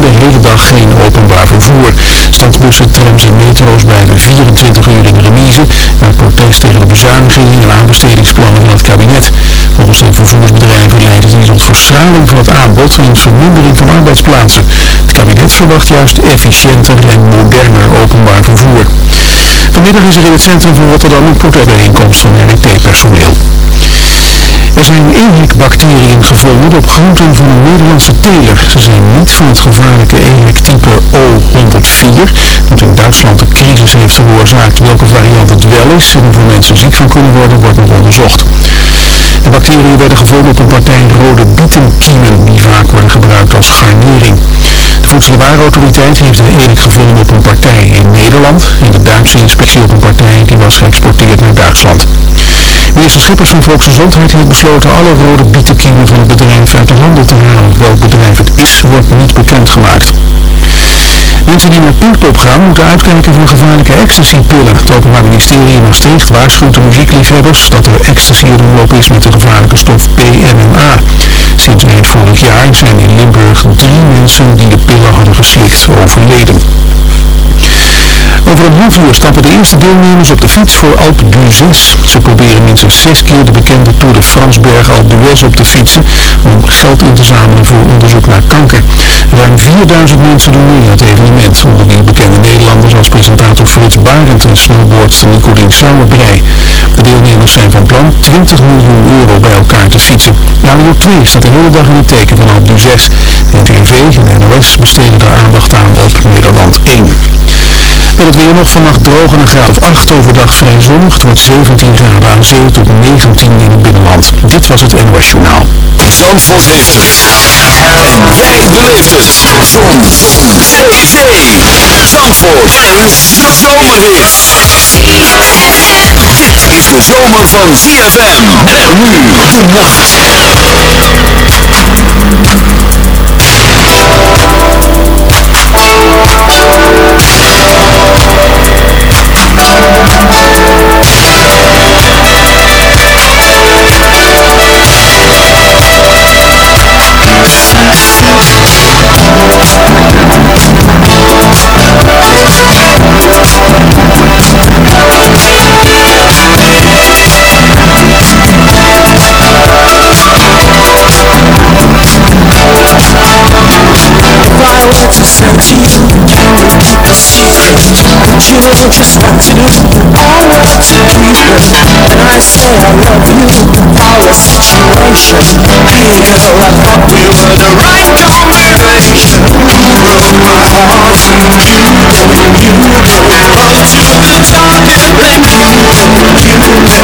de hele dag geen openbaar vervoer. Stadsbussen, trams en metro's blijven 24 uur in remise uit protest tegen de bezuinigingen en aanbestedingsplannen van het kabinet. Volgens de vervoersbedrijven leidt het niet tot verstraling van het aanbod en vermindering van arbeidsplaatsen. Het kabinet verwacht juist efficiënter en moderner openbaar vervoer. Vanmiddag is er in het centrum van Rotterdam een protestbijeenkomst van RWT-personeel. Er zijn EHEC-bacteriën gevonden op groenten van een Nederlandse teler. Ze zijn niet van het gevaarlijke EHEC-type O104, dat in Duitsland een crisis heeft veroorzaakt. Welke variant het wel is en hoeveel mensen ziek van kunnen worden, wordt nog onderzocht. De bacteriën werden gevonden op een partij rode bietenkiemen die vaak worden gebruikt als garnering. De Voedsel- en Warenautoriteit heeft de EHEC gevonden op een partij in Nederland en de Duitse inspectie op een partij die was geëxporteerd naar Duitsland. Minister Schippers van Volksgezondheid heeft besloten alle rode bietenkiemen van het bedrijf uit de handel te halen. Welk bedrijf het is, wordt niet bekendgemaakt. Mensen die naar Pinkpop gaan moeten uitkijken voor gevaarlijke ecstasy-pillen. Het Openbaar Ministerie in Maastricht waarschuwt de muziekliefhebbers dat er ecstasy in omloop is met de gevaarlijke stof PMMA. Sinds eind vorig jaar zijn in Limburg drie mensen die de pillen hadden geslikt overleden. Over een half uur stappen de eerste deelnemers op de fiets voor Alpe d'Huez. Ze proberen minstens zes keer de bekende Tour de France berg Alpe d'Huez op te fietsen om geld in te zamelen voor onderzoek naar kanker. Ruim 4000 mensen doen mee aan het evenement, onder wie bekende Nederlanders als presentator Frits Barend en snowboardster Nicolien Sauerbrei. De deelnemers zijn van plan 20 miljoen euro bij elkaar te fietsen. Radio 2 staat de hele dag in het teken van Alpe d'Huez. NTV en NOS besteden daar aandacht aan op Nederland 1. En het weer nog vannacht droog en een graad of 8 overdag vrij zonnig. Het wordt 17 graden aan zee tot 19 in het binnenland. Dit was het NOS Journaal. Zandvoort heeft het. En jij beleeft het. Zon. Zee. Zee. Zandvoort. En zomerhit. Dit is de zomer van ZFM. Met nu de nacht. you just what you always do And I say I love you, Our situation, hey Because I thought we were the right combination Broke my heart and you Only you, I went up to the top and then you.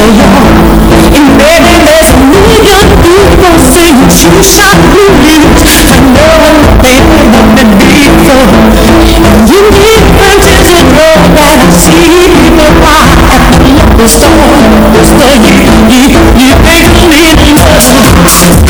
so young And baby, there's a million people saying you shot blues I know what they want to before. And you need purchase to know that I see people buy the local store So you, you, you make a million bucks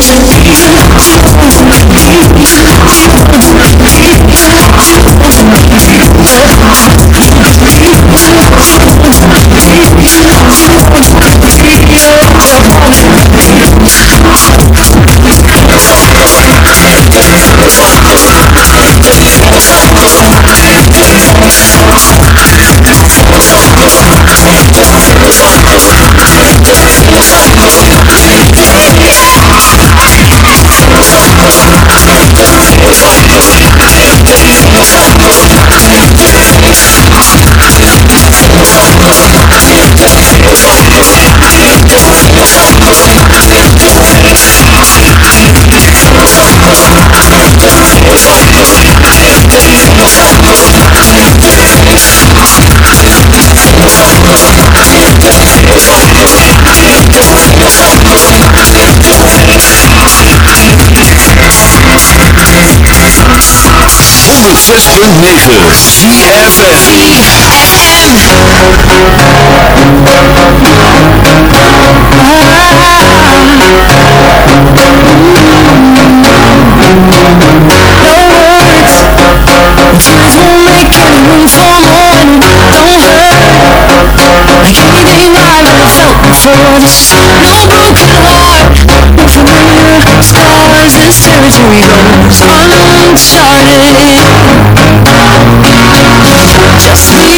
Onze liefde, onze No words, just will make it room for more this no broken heart Scars, this territory goes uncharted just me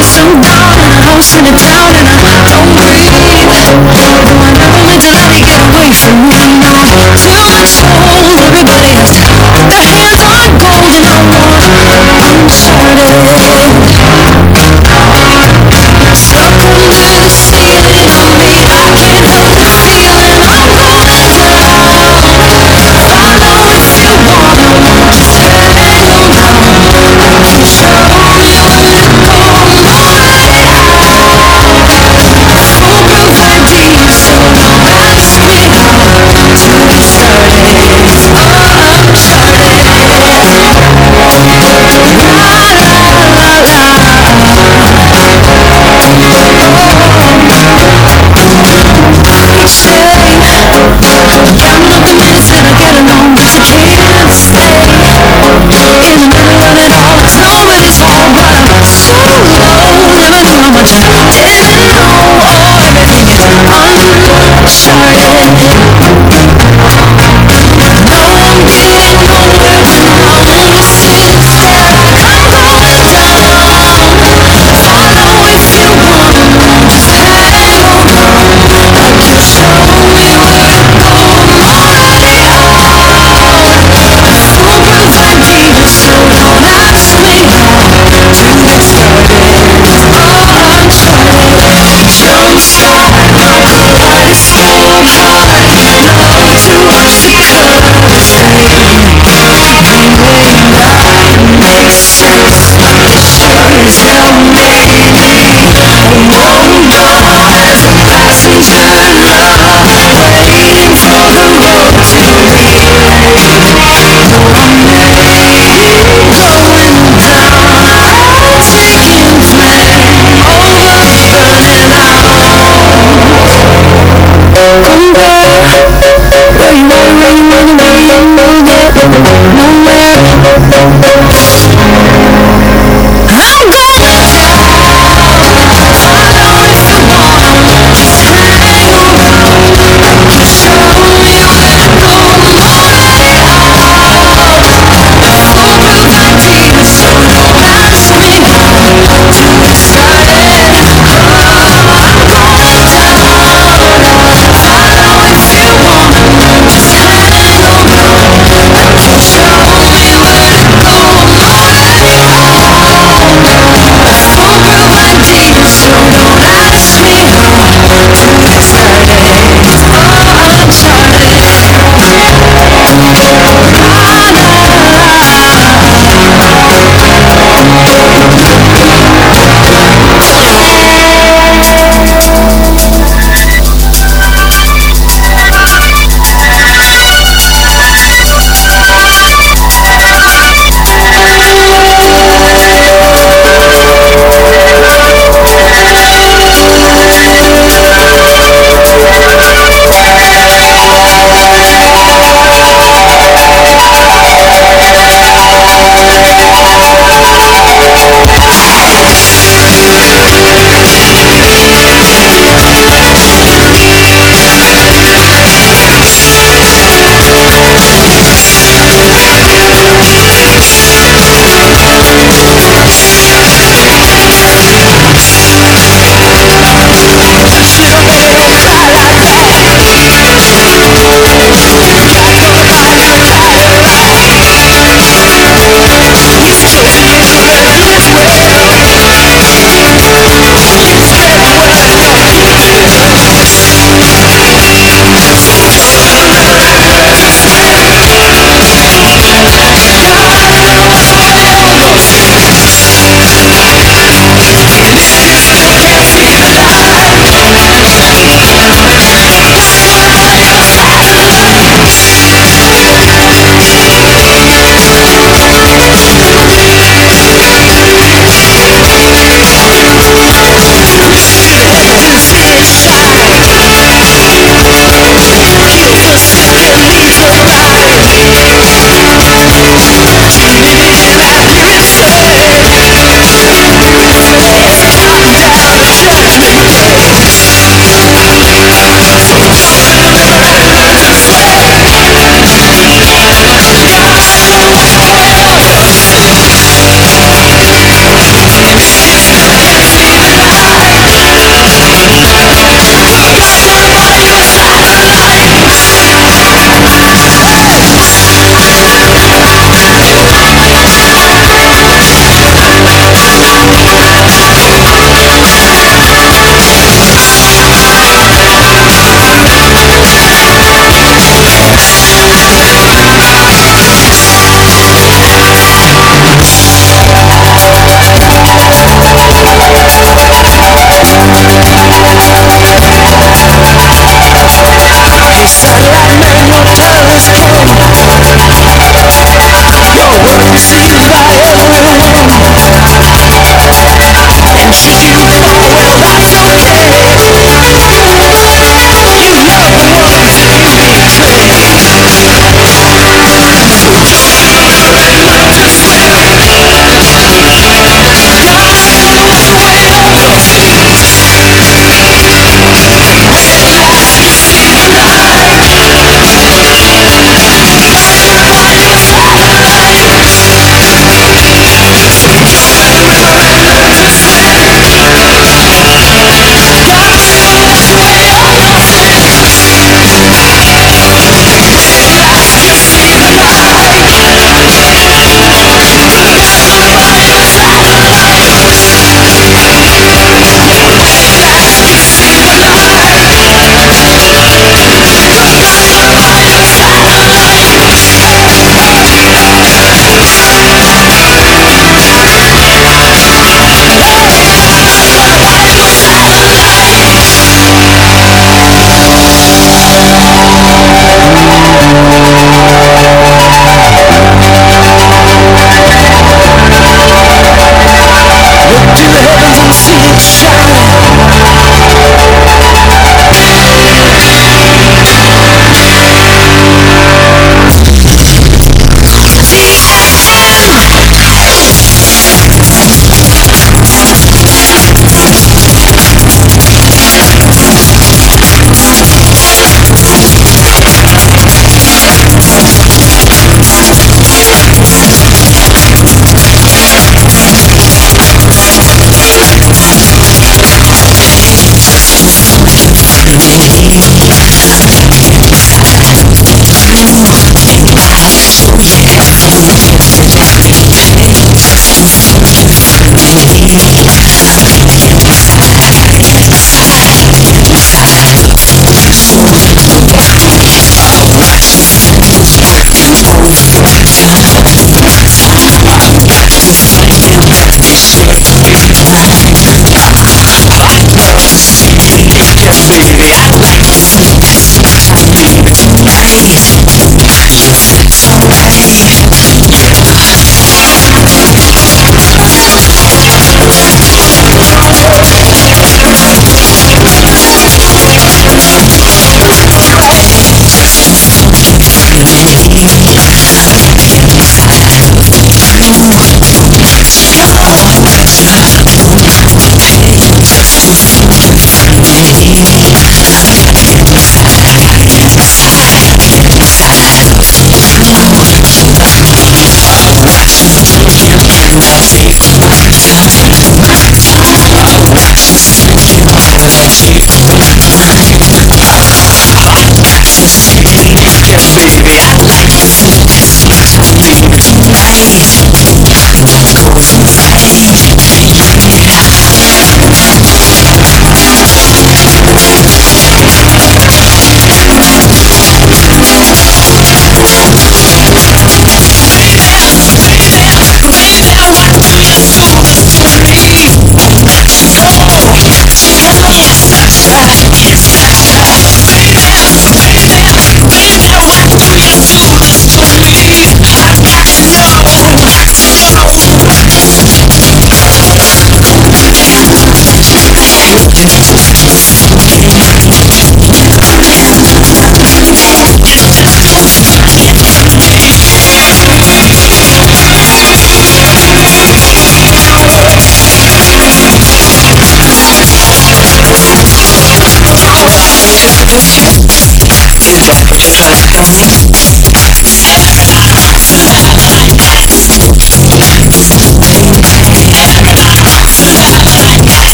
Some down in a house in a town and I don't breathe I let get away from me Now too much hold, everybody. has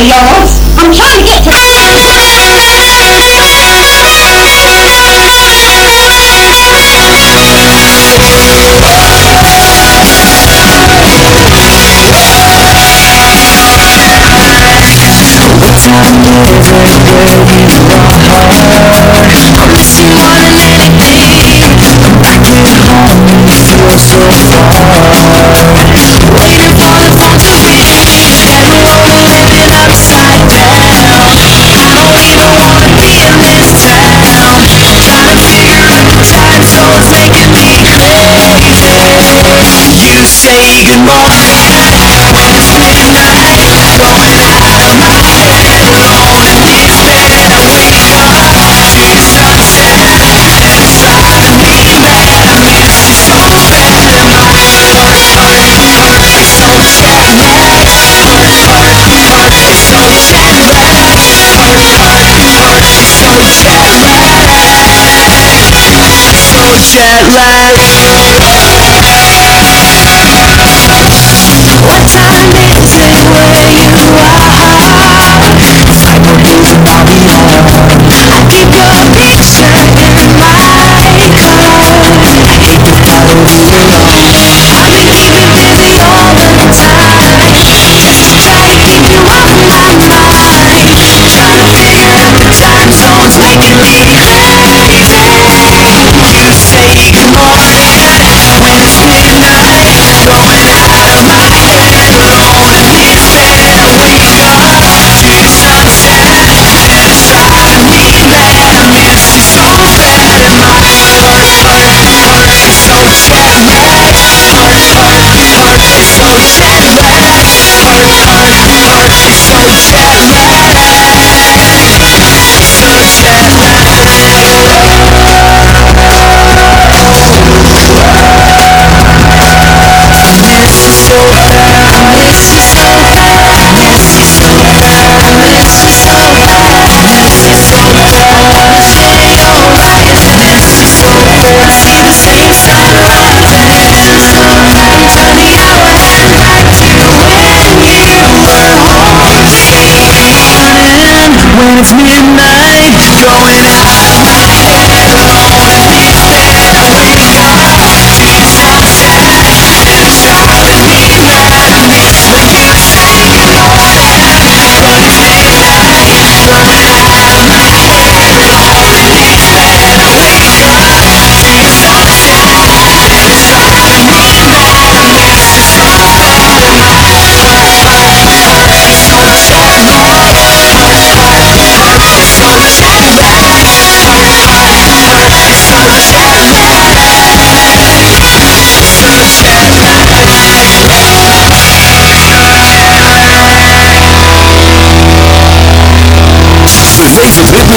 I'm trying to get to Thank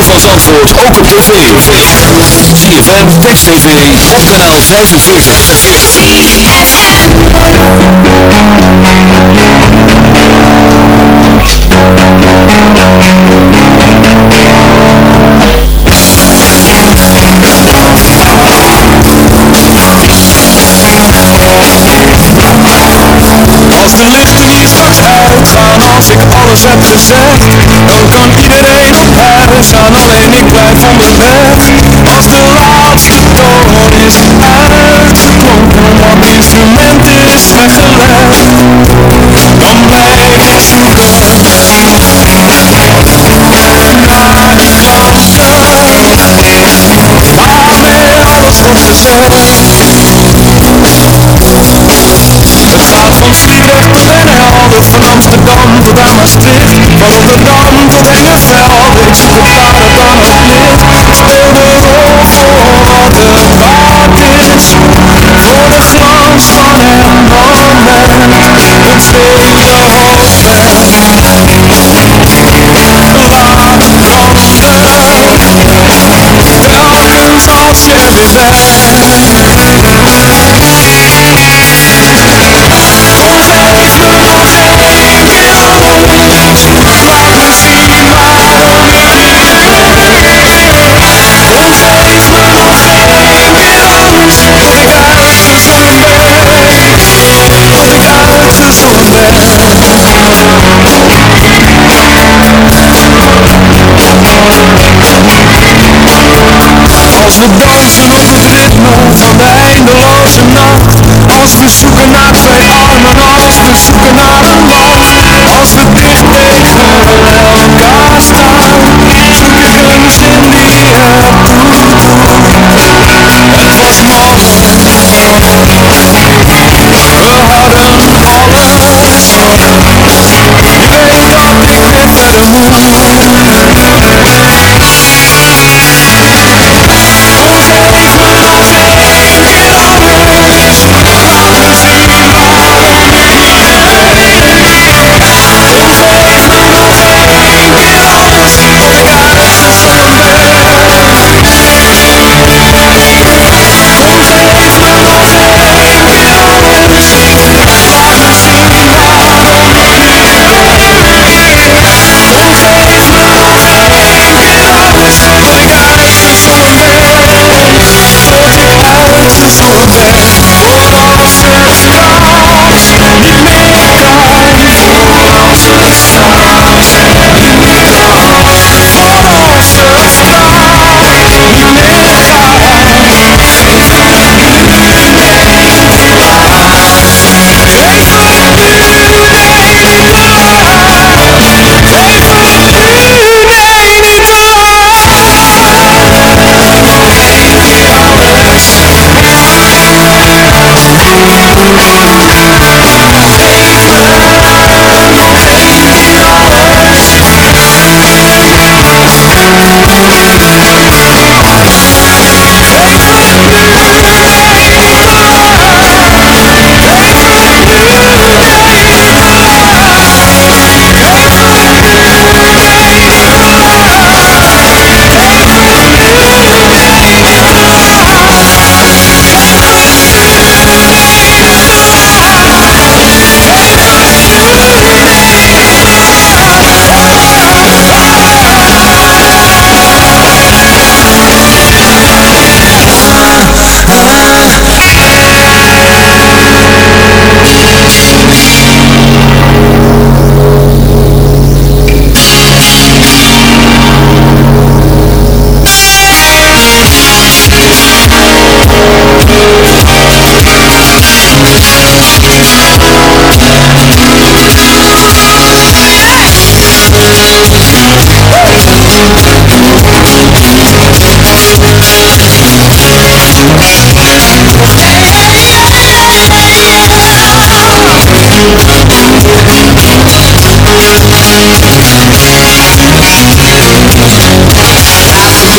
van Zandvoort ook op tv. ZFM, Text TV, op kanaal 45. Als de lichten hier straks uitgaan, als ik alles heb gezegd Alleen ik blijf onderweg Als de laatste toon is uitgeklonken wat instrument is weggelegd Dan blijf ik zo. It's the fire.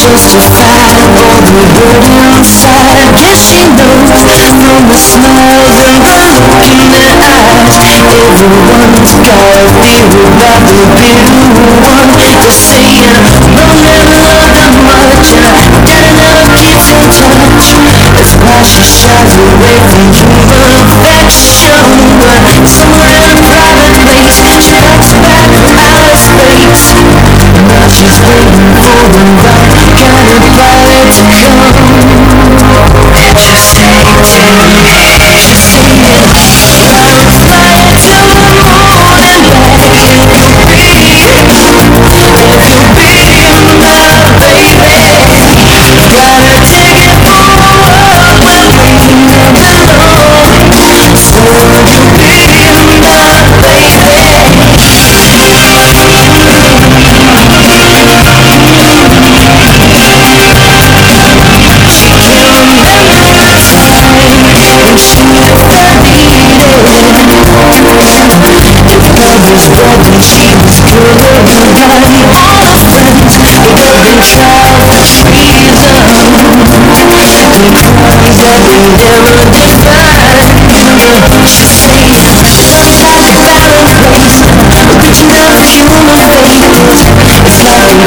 justified All the burden on side Guess she knows From the smiles and the look in their eyes Everyone's got a real love They'll the one to say it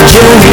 journey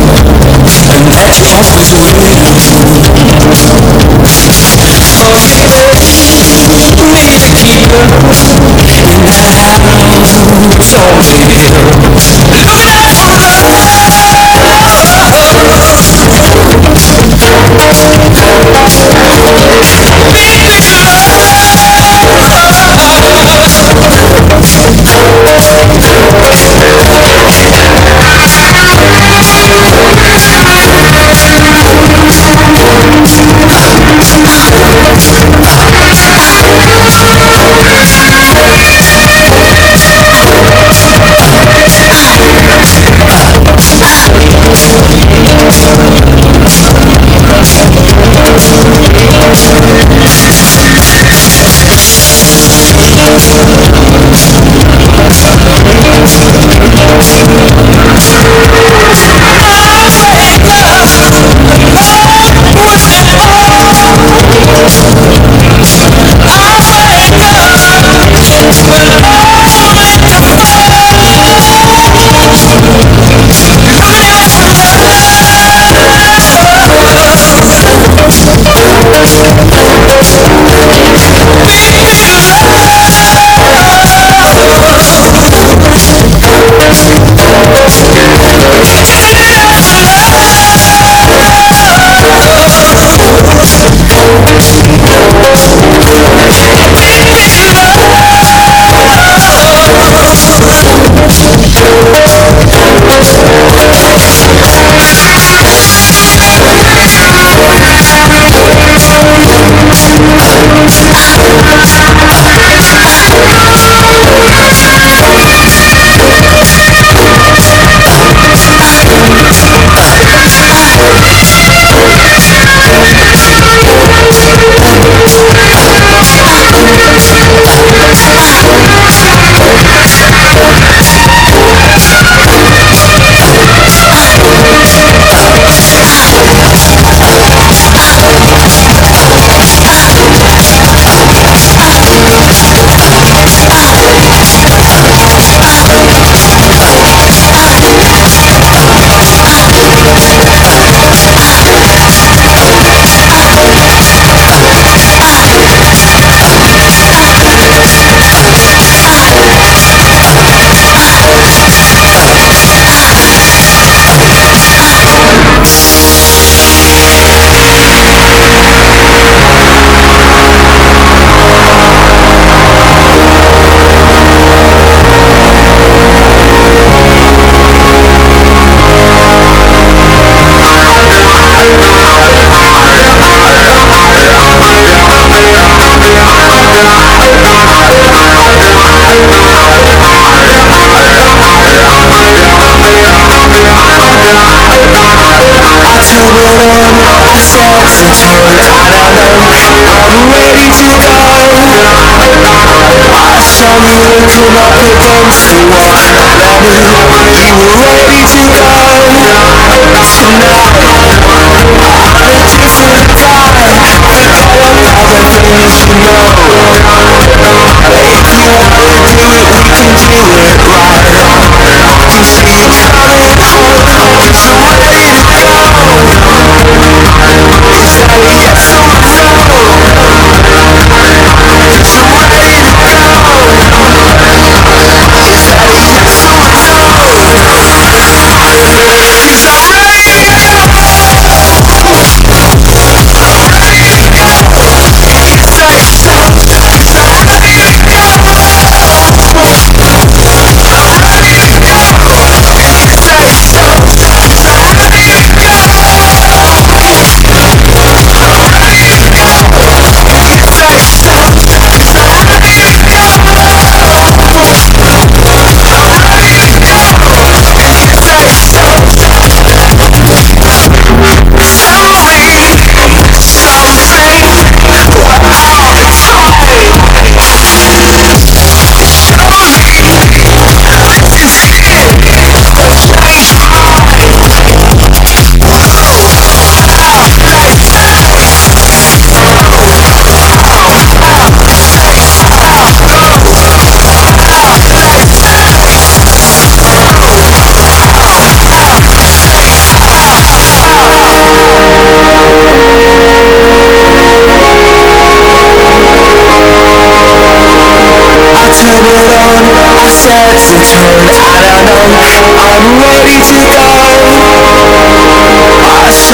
That's the fact that after the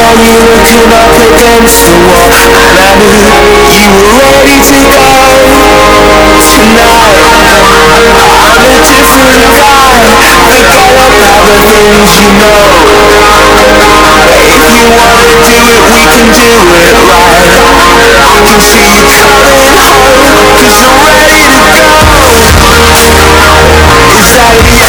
saw you against the wall And I knew you were ready to go Tonight I'm a different guy Think I the things you know If you wanna do it, we can do it right I can see you coming home Cause you're ready to go Is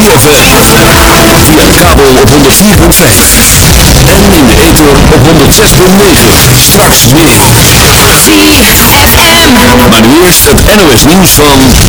Via de kabel op 104.5. En in de ether op 106.9. Straks meer. ZFM. Maar nu eerst het NOS nieuws van...